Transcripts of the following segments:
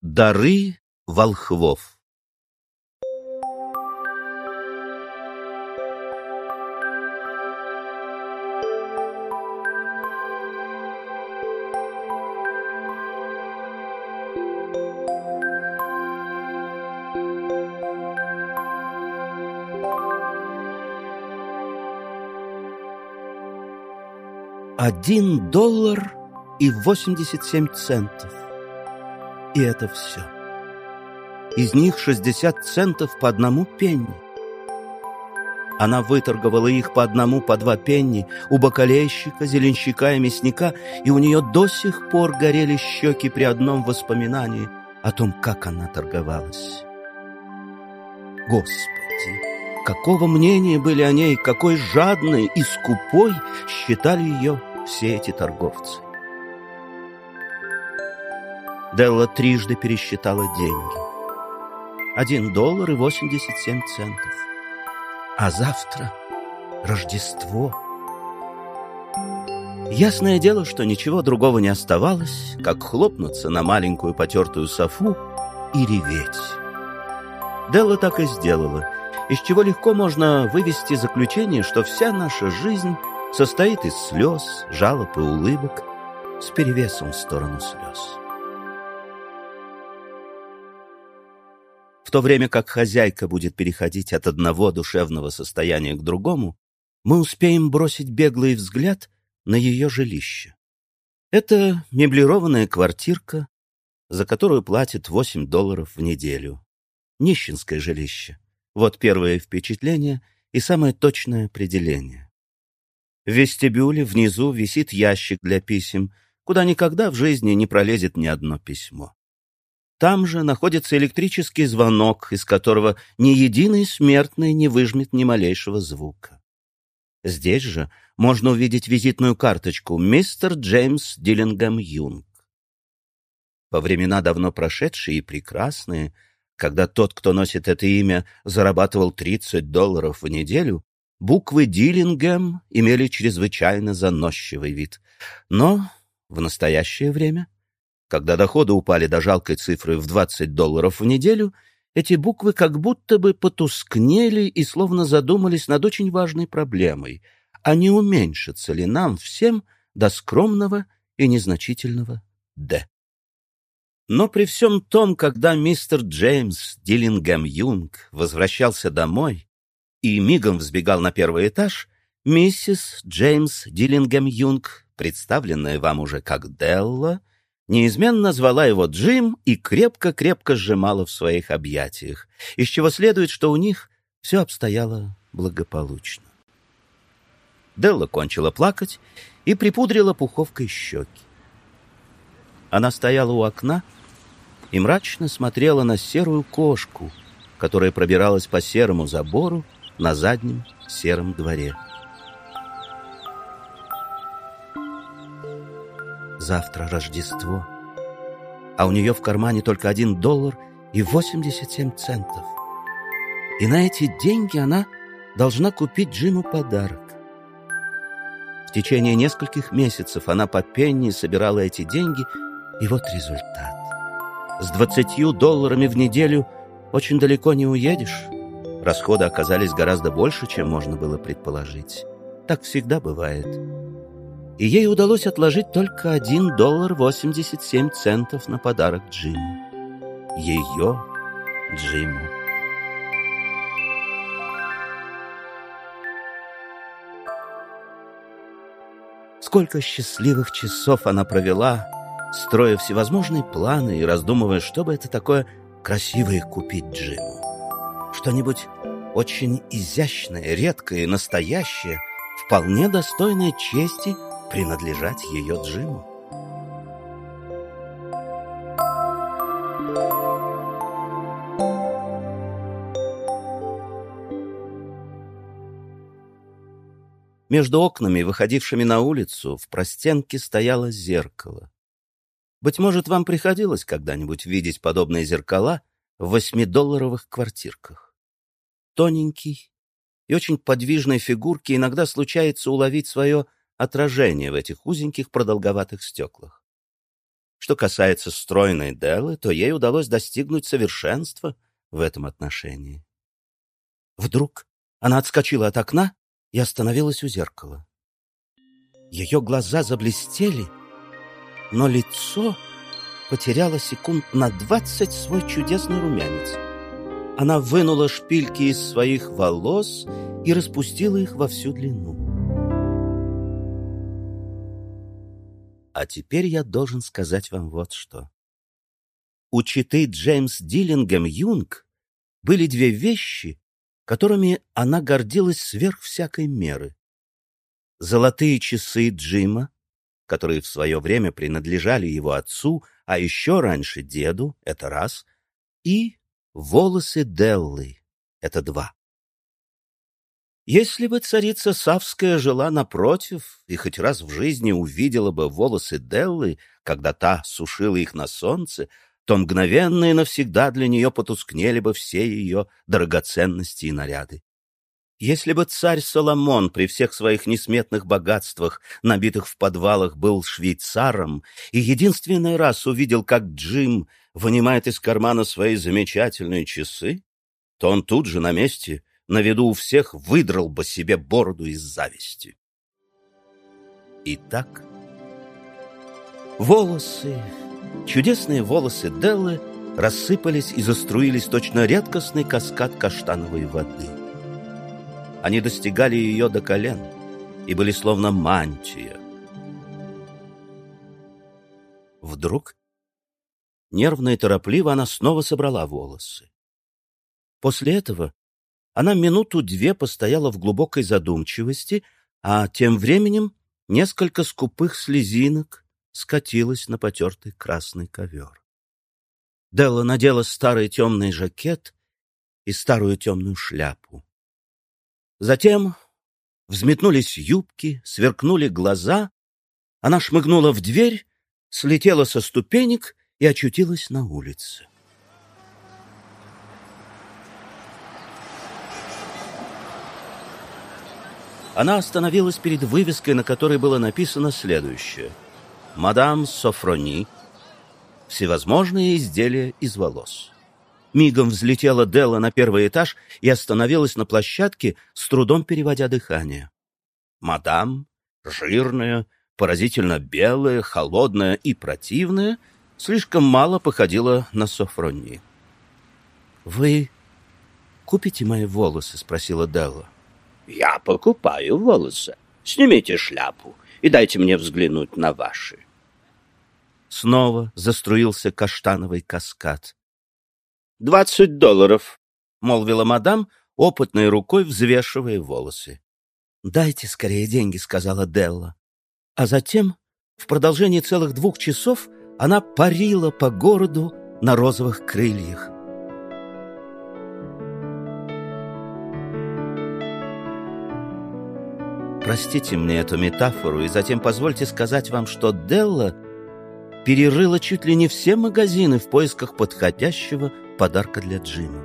Дары волхвов Один доллар и восемьдесят семь центов. И это все. Из них шестьдесят центов по одному пенни. Она выторговала их по одному, по два пенни у бакалейщика, зеленщика и мясника, и у нее до сих пор горели щеки при одном воспоминании о том, как она торговалась. Господи, какого мнения были о ней, какой жадной и скупой считали ее все эти торговцы. Делла трижды пересчитала деньги. Один доллар и восемьдесят семь центов. А завтра Рождество. Ясное дело, что ничего другого не оставалось, как хлопнуться на маленькую потертую софу и реветь. Делла так и сделала, из чего легко можно вывести заключение, что вся наша жизнь состоит из слез, жалоб и улыбок с перевесом в сторону слез. В то время как хозяйка будет переходить от одного душевного состояния к другому, мы успеем бросить беглый взгляд на ее жилище. Это меблированная квартирка, за которую платит 8 долларов в неделю. Нищенское жилище. Вот первое впечатление и самое точное определение. В вестибюле внизу висит ящик для писем, куда никогда в жизни не пролезет ни одно письмо. Там же находится электрический звонок, из которого ни единый смертный не выжмет ни малейшего звука. Здесь же можно увидеть визитную карточку «Мистер Джеймс Диллингем Юнг». Во времена давно прошедшие и прекрасные, когда тот, кто носит это имя, зарабатывал 30 долларов в неделю, Буквы Диллингем имели чрезвычайно заносчивый вид. Но в настоящее время, когда доходы упали до жалкой цифры в 20 долларов в неделю, эти буквы как будто бы потускнели и словно задумались над очень важной проблемой, а не уменьшится ли нам всем до скромного и незначительного «Д». Но при всем том, когда мистер Джеймс Диллингем Юнг возвращался домой, и мигом взбегал на первый этаж, миссис Джеймс Диллингем Юнг, представленная вам уже как Делла, неизменно звала его Джим и крепко-крепко сжимала в своих объятиях, из чего следует, что у них все обстояло благополучно. Делла кончила плакать и припудрила пуховкой щеки. Она стояла у окна и мрачно смотрела на серую кошку, которая пробиралась по серому забору на заднем сером дворе. Завтра Рождество, а у нее в кармане только один доллар и 87 центов. И на эти деньги она должна купить Джиму подарок. В течение нескольких месяцев она по пенни собирала эти деньги, и вот результат. С двадцатью долларами в неделю очень далеко не уедешь, Расходы оказались гораздо больше, чем можно было предположить. Так всегда бывает. И ей удалось отложить только 1 доллар 87 центов на подарок Джиму. Ее Джиму. Сколько счастливых часов она провела, строя всевозможные планы и раздумывая, что бы это такое красивое купить Джиму что-нибудь очень изящное, редкое, настоящее, вполне достойное чести принадлежать ее Джиму. Между окнами, выходившими на улицу, в простенке стояло зеркало. Быть может, вам приходилось когда-нибудь видеть подобные зеркала в восьмидолларовых квартирках тоненький и очень подвижной фигурке иногда случается уловить свое отражение в этих узеньких продолговатых стеклах. Что касается стройной Деллы, то ей удалось достигнуть совершенства в этом отношении. Вдруг она отскочила от окна и остановилась у зеркала. Ее глаза заблестели, но лицо потеряло секунд на двадцать свой чудесный румянец. Она вынула шпильки из своих волос и распустила их во всю длину. А теперь я должен сказать вам вот что. У читы Джеймс Диллингем Юнг были две вещи, которыми она гордилась сверх всякой меры. Золотые часы Джима, которые в свое время принадлежали его отцу, а еще раньше деду, это раз, и волосы Деллы, это два. Если бы царица Савская жила напротив и хоть раз в жизни увидела бы волосы Деллы, когда та сушила их на солнце, то мгновенно и навсегда для нее потускнели бы все ее драгоценности и наряды. Если бы царь Соломон при всех своих несметных богатствах, набитых в подвалах, был швейцаром и единственный раз увидел, как Джим вынимает из кармана свои замечательные часы, то он тут же на месте, на виду у всех, выдрал бы себе бороду из зависти. Итак, волосы Чудесные волосы Деллы рассыпались и заструились точно редкостный каскад каштановой воды. Они достигали ее до колен и были словно мантия. Вдруг, нервно и торопливо, она снова собрала волосы. После этого она минуту-две постояла в глубокой задумчивости, а тем временем несколько скупых слезинок скатилась на потертый красный ковер. Делла надела старый темный жакет и старую темную шляпу. Затем взметнулись юбки, сверкнули глаза, она шмыгнула в дверь, слетела со ступенек и очутилась на улице. Она остановилась перед вывеской, на которой было написано следующее — мадам Софрони, всевозможные изделия из волос. Мигом взлетела Делла на первый этаж и остановилась на площадке, с трудом переводя дыхание. Мадам, жирная, поразительно белая, холодная и противная, слишком мало походила на Софрони. «Вы купите мои волосы?» — спросила Делла. «Я покупаю волосы. Снимите шляпу и дайте мне взглянуть на ваши». Снова заструился каштановый каскад. «Двадцать долларов», — молвила мадам, опытной рукой взвешивая волосы. «Дайте скорее деньги», — сказала Делла. А затем, в продолжении целых двух часов, она парила по городу на розовых крыльях. Простите мне эту метафору, и затем позвольте сказать вам, что Делла — перерыла чуть ли не все магазины в поисках подходящего подарка для Джима.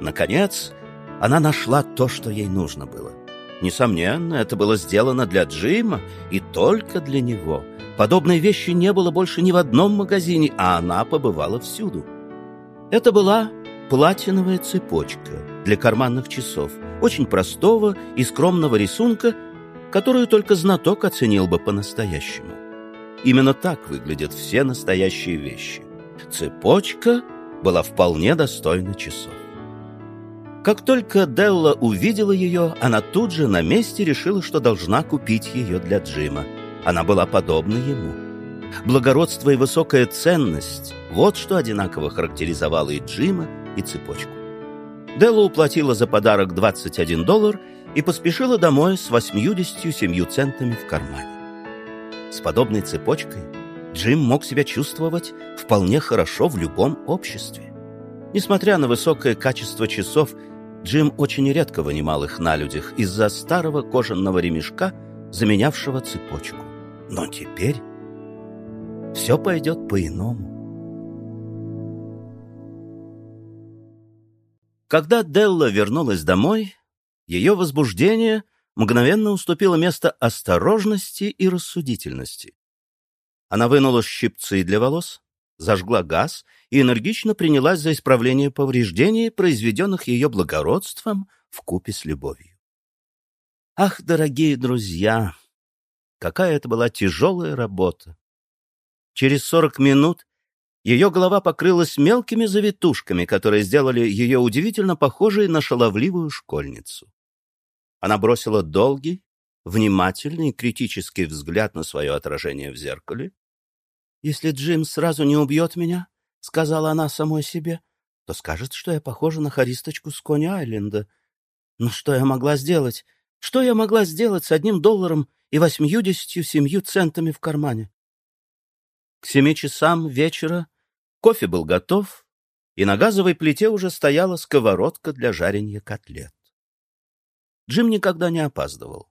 Наконец, она нашла то, что ей нужно было. Несомненно, это было сделано для Джима и только для него. Подобной вещи не было больше ни в одном магазине, а она побывала всюду. Это была платиновая цепочка для карманных часов, очень простого и скромного рисунка, которую только знаток оценил бы по-настоящему. Именно так выглядят все настоящие вещи. Цепочка была вполне достойна часов. Как только Делла увидела ее, она тут же на месте решила, что должна купить ее для Джима. Она была подобна ему. Благородство и высокая ценность – вот что одинаково характеризовало и Джима, и цепочку. Делла уплатила за подарок 21 доллар и поспешила домой с 87 центами в кармане. С подобной цепочкой Джим мог себя чувствовать вполне хорошо в любом обществе. Несмотря на высокое качество часов, Джим очень редко вынимал их на людях из-за старого кожаного ремешка, заменявшего цепочку. Но теперь все пойдет по-иному. Когда Делла вернулась домой, ее возбуждение мгновенно уступило место осторожности и рассудительности. Она вынула щипцы для волос, зажгла газ и энергично принялась за исправление повреждений, произведенных ее благородством в купе с любовью. Ах, дорогие друзья, какая это была тяжелая работа! Через сорок минут ее голова покрылась мелкими завитушками, которые сделали ее удивительно похожей на шаловливую школьницу. Она бросила долгий, внимательный, критический взгляд на свое отражение в зеркале. «Если Джим сразу не убьет меня, — сказала она самой себе, — то скажет, что я похожа на харисточку с Кони-Айленда. Но что я могла сделать? Что я могла сделать с одним долларом и восьмьюдесятью семью центами в кармане? К семи часам вечера кофе был готов, и на газовой плите уже стояла сковородка для жарения котлет. Джим никогда не опаздывал.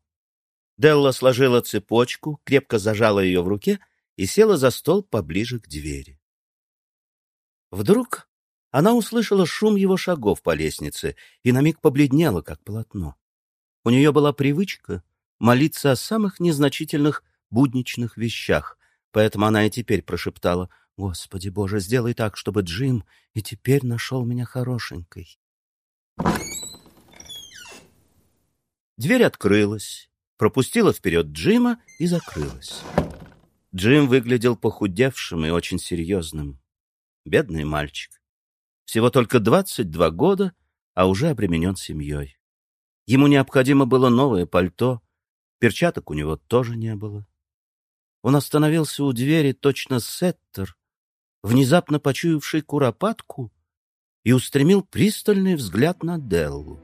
Делла сложила цепочку, крепко зажала ее в руке и села за стол поближе к двери. Вдруг она услышала шум его шагов по лестнице и на миг побледнела, как полотно. У нее была привычка молиться о самых незначительных будничных вещах, Поэтому она и теперь прошептала, «Господи Боже, сделай так, чтобы Джим и теперь нашел меня хорошенькой». Дверь открылась, пропустила вперед Джима и закрылась. Джим выглядел похудевшим и очень серьезным. Бедный мальчик. Всего только 22 года, а уже обременен семьей. Ему необходимо было новое пальто, перчаток у него тоже не было. Он остановился у двери точно сеттер, внезапно почуявший куропатку, и устремил пристальный взгляд на Деллу.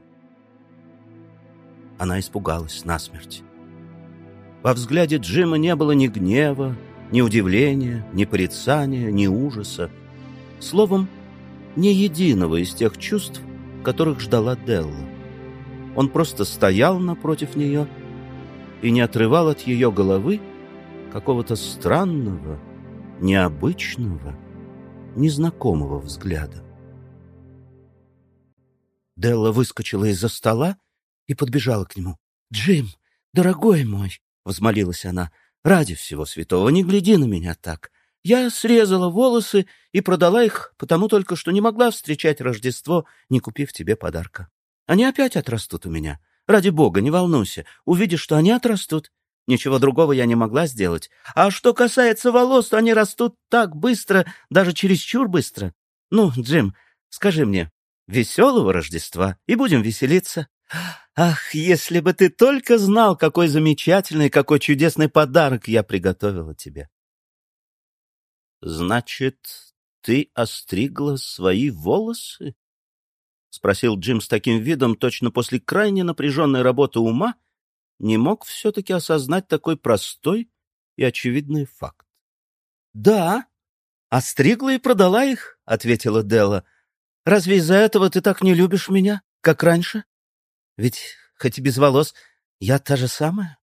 Она испугалась насмерть. Во взгляде Джима не было ни гнева, ни удивления, ни порицания, ни ужаса. Словом, ни единого из тех чувств, которых ждала Делла. Он просто стоял напротив нее и не отрывал от ее головы какого-то странного, необычного, незнакомого взгляда. Делла выскочила из-за стола и подбежала к нему. «Джим, дорогой мой!» — взмолилась она. «Ради всего святого, не гляди на меня так. Я срезала волосы и продала их, потому только что не могла встречать Рождество, не купив тебе подарка. Они опять отрастут у меня. Ради бога, не волнуйся. Увидишь, что они отрастут, Ничего другого я не могла сделать. А что касается волос, то они растут так быстро, даже чересчур быстро. Ну, Джим, скажи мне, веселого Рождества, и будем веселиться. Ах, если бы ты только знал, какой замечательный, какой чудесный подарок я приготовила тебе. Значит, ты остригла свои волосы? — спросил Джим с таким видом, точно после крайне напряженной работы ума, не мог все-таки осознать такой простой и очевидный факт. — Да, остригла и продала их, — ответила Делла. — Разве из-за этого ты так не любишь меня, как раньше? Ведь, хоть и без волос, я та же самая.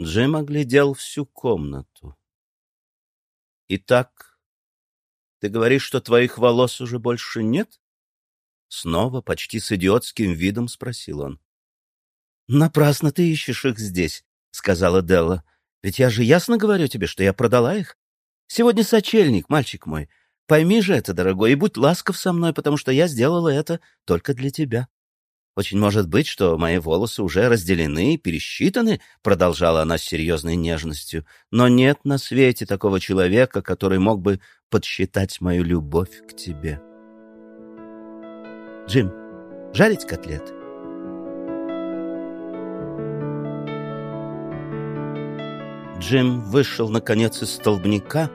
Джим оглядел всю комнату. — Итак, ты говоришь, что твоих волос уже больше нет? Снова, почти с идиотским видом спросил он. «Напрасно ты ищешь их здесь», — сказала Делла. «Ведь я же ясно говорю тебе, что я продала их. Сегодня сочельник, мальчик мой. Пойми же это, дорогой, и будь ласков со мной, потому что я сделала это только для тебя». «Очень может быть, что мои волосы уже разделены и пересчитаны», — продолжала она с серьезной нежностью. «Но нет на свете такого человека, который мог бы подсчитать мою любовь к тебе». «Джим, жарить котлеты?» Джим вышел, наконец, из столбняка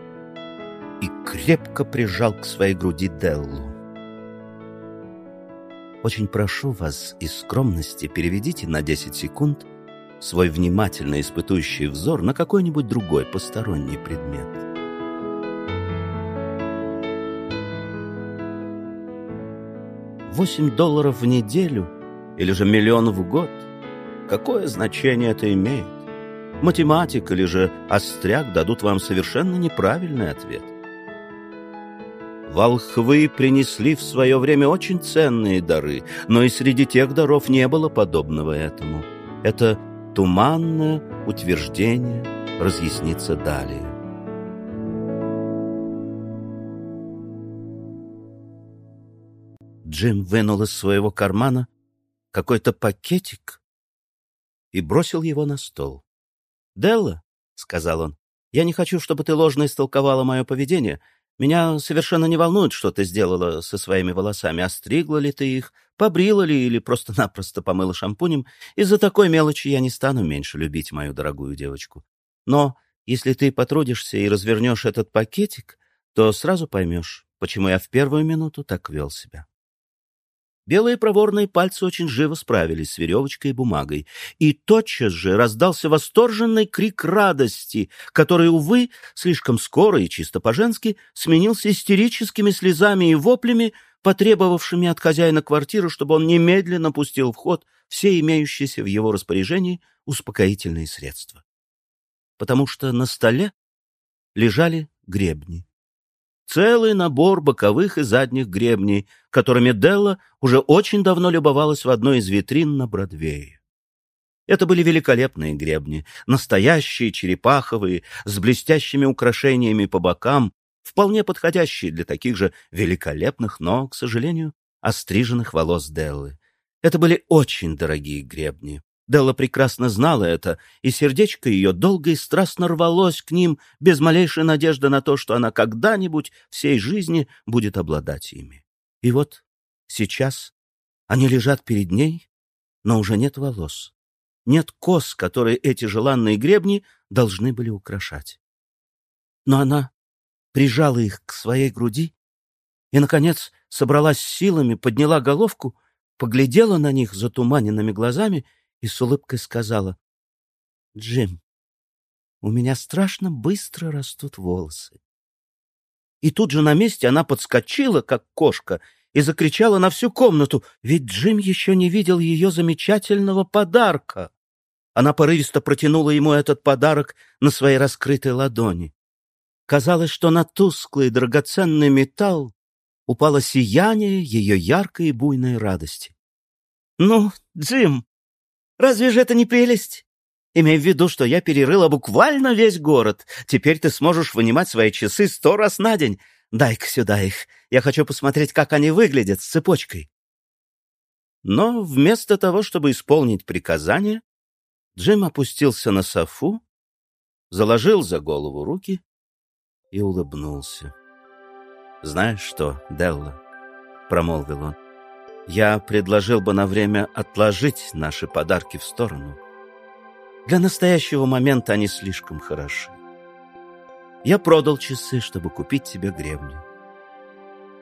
и крепко прижал к своей груди Деллу. Очень прошу вас из скромности переведите на 10 секунд свой внимательно испытующий взор на какой-нибудь другой посторонний предмет. Восемь долларов в неделю или же миллион в год? Какое значение это имеет? математик или же остряк дадут вам совершенно неправильный ответ. Волхвы принесли в свое время очень ценные дары, но и среди тех даров не было подобного этому. Это туманное утверждение разъяснится далее. Джим вынул из своего кармана какой-то пакетик и бросил его на стол. «Делла», — сказал он, — «я не хочу, чтобы ты ложно истолковала мое поведение. Меня совершенно не волнует, что ты сделала со своими волосами. Остригла ли ты их, побрила ли или просто-напросто помыла шампунем. Из-за такой мелочи я не стану меньше любить мою дорогую девочку. Но если ты потрудишься и развернешь этот пакетик, то сразу поймешь, почему я в первую минуту так вел себя. Белые проворные пальцы очень живо справились с веревочкой и бумагой, и тотчас же раздался восторженный крик радости, который, увы, слишком скоро и чисто по-женски сменился истерическими слезами и воплями, потребовавшими от хозяина квартиры, чтобы он немедленно пустил в ход все имеющиеся в его распоряжении успокоительные средства. Потому что на столе лежали гребни. Целый набор боковых и задних гребней, которыми Делла уже очень давно любовалась в одной из витрин на Бродвее. Это были великолепные гребни, настоящие, черепаховые, с блестящими украшениями по бокам, вполне подходящие для таких же великолепных, но, к сожалению, остриженных волос Деллы. Это были очень дорогие гребни. Делла прекрасно знала это, и сердечко ее долго и страстно рвалось к ним, без малейшей надежды на то, что она когда-нибудь всей жизни будет обладать ими. И вот сейчас они лежат перед ней, но уже нет волос, нет кос, которые эти желанные гребни должны были украшать. Но она прижала их к своей груди и, наконец, собралась силами, подняла головку, поглядела на них затуманенными глазами и с улыбкой сказала, «Джим, у меня страшно быстро растут волосы». И тут же на месте она подскочила, как кошка, и закричала на всю комнату, ведь Джим еще не видел ее замечательного подарка. Она порывисто протянула ему этот подарок на своей раскрытой ладони. Казалось, что на тусклый драгоценный металл упало сияние ее яркой и буйной радости. «Ну, Джим, Разве же это не прелесть? Имей в виду, что я перерыла буквально весь город. Теперь ты сможешь вынимать свои часы сто раз на день. Дай-ка сюда их. Я хочу посмотреть, как они выглядят с цепочкой. Но вместо того, чтобы исполнить приказание, Джим опустился на софу, заложил за голову руки и улыбнулся. «Знаешь что, Делла?» — промолвил он. Я предложил бы на время отложить наши подарки в сторону. Для настоящего момента они слишком хороши. Я продал часы, чтобы купить тебе гребню.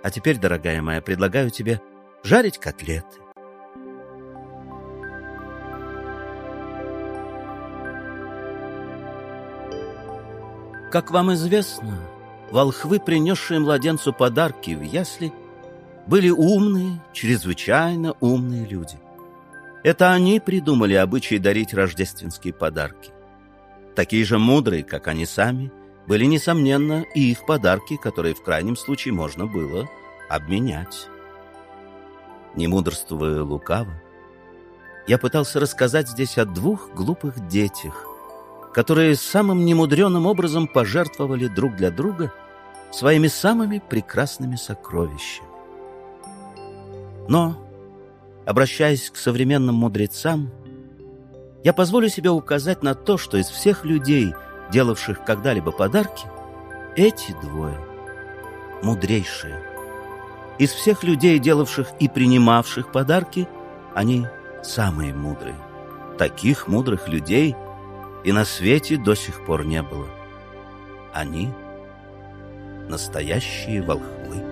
А теперь, дорогая моя, предлагаю тебе жарить котлеты. Как вам известно, волхвы, принесшие младенцу подарки в ясли, были умные, чрезвычайно умные люди. Это они придумали обычай дарить рождественские подарки. Такие же мудрые, как они сами, были, несомненно, и их подарки, которые в крайнем случае можно было обменять. Не мудрствуя лукаво, я пытался рассказать здесь о двух глупых детях, которые самым немудреным образом пожертвовали друг для друга своими самыми прекрасными сокровищами. Но, обращаясь к современным мудрецам, я позволю себе указать на то, что из всех людей, делавших когда-либо подарки, эти двое мудрейшие. Из всех людей, делавших и принимавших подарки, они самые мудрые. Таких мудрых людей и на свете до сих пор не было. Они настоящие волхвы.